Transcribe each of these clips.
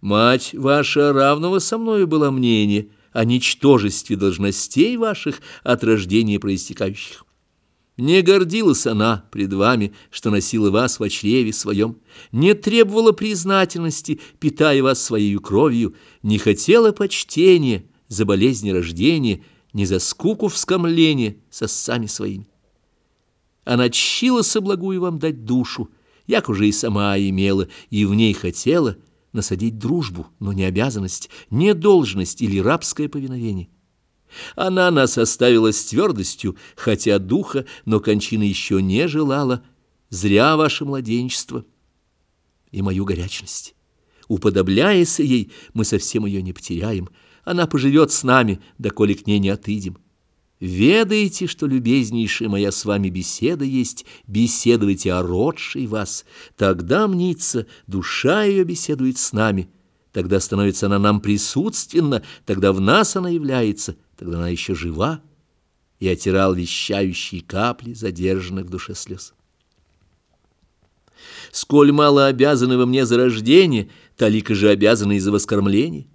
Мать ваша равного со мною была мнения о ничтожестве должностей ваших от рождения проистекающих. Не гордилась она пред вами, что носила вас в чреве своем, не требовала признательности, питая вас своей кровью, не хотела почтения за болезни рождения, не за скуку вскомления со сами своими. Она чщила благую вам дать душу, як уже и сама имела, и в ней хотела — насадить дружбу, но не обязанность, не должность или рабское повиновение. Она нас оставила с твердостью, хотя духа, но кончины еще не желала, зря ваше младенчество и мою горячность. Уподобляясь ей, мы совсем ее не потеряем, она поживет с нами, доколе к ней не отыдем. Ведаете, что любезнейшая моя с вами беседа есть, беседуйте о родшей вас. Тогда, мнится, душа ее беседует с нами. Тогда становится она нам присутственна, тогда в нас она является, тогда она еще жива. И отирал вещающие капли задержанных в душе слез. Сколь мало обязаны во мне за рождение, талика же обязаны и за воскормление.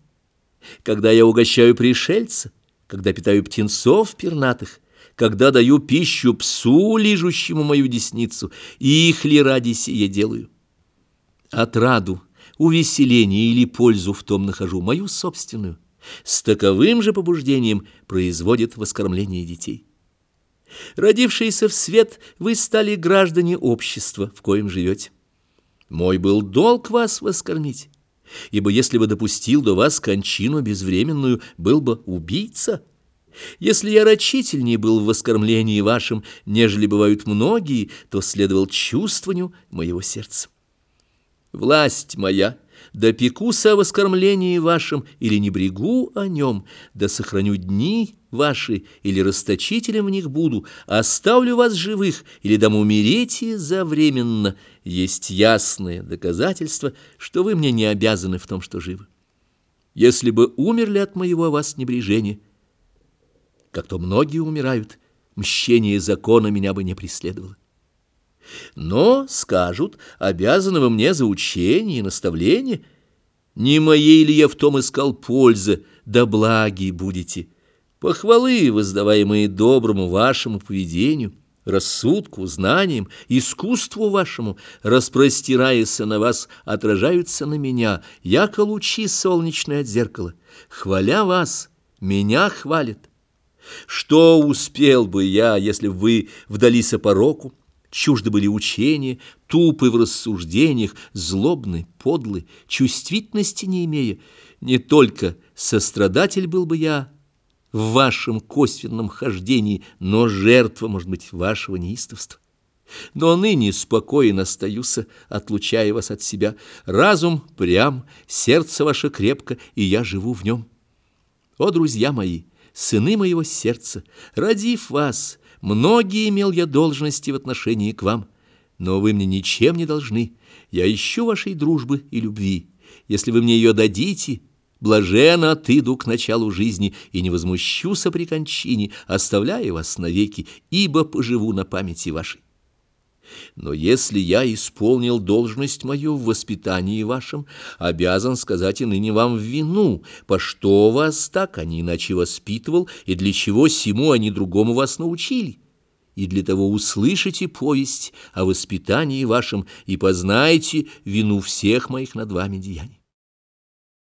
Когда я угощаю пришельца, когда питаю птенцов пернатых, когда даю пищу псу, лижущему мою десницу, и их ли ради сие делаю? Отраду, увеселение или пользу в том нахожу, мою собственную. С таковым же побуждением производит воскормление детей. Родившиеся в свет, вы стали граждане общества, в коем живете. Мой был долг вас воскормить ибо если бы допустил до вас кончину безвременную, был бы убийца. Если я рачительнее был в воскормлении вашем, нежели бывают многие, то следовал чувствованию моего сердца. Власть моя, да о воскормлении вашем или не брегу о нем, да сохраню дни ваши или расточителем в них буду, оставлю вас живых или дам умереть завременно, есть ясное доказательство, что вы мне не обязаны в том, что живы. Если бы умерли от моего вас небрежения, как то многие умирают, мщение закона меня бы не преследовало. Но, скажут, обязаны вы мне за учение и наставление. Не моей ли я в том искал пользы, да благи будете. Похвалы, воздаваемые доброму вашему поведению, рассудку, знаниям, искусству вашему, распростираясь на вас, отражаются на меня, яко лучи солнечные от зеркала. Хваля вас, меня хвалит. Что успел бы я, если вы вдались пороку, чужды были учения, тупы в рассуждениях, злобны, подлы, чувствительности не имея. Не только сострадатель был бы я в вашем косвенном хождении, но жертва, может быть, вашего неистовства. Но ныне спокоен остаюся, отлучая вас от себя. Разум прям, сердце ваше крепко, и я живу в нем. О, друзья мои, сыны моего сердца, родив вас, Многие имел я должности в отношении к вам, но вы мне ничем не должны. Я ищу вашей дружбы и любви. Если вы мне ее дадите, блаженно отыду к началу жизни и не возмущуся при кончине, оставляя вас навеки, ибо поживу на памяти вашей. Но если я исполнил должность мою в воспитании вашем, обязан сказать и ныне вам в вину, по что вас так, а не иначе воспитывал, и для чего сему, а не другому вас научили. И для того услышите повесть о воспитании вашем и познайте вину всех моих над вами деяний.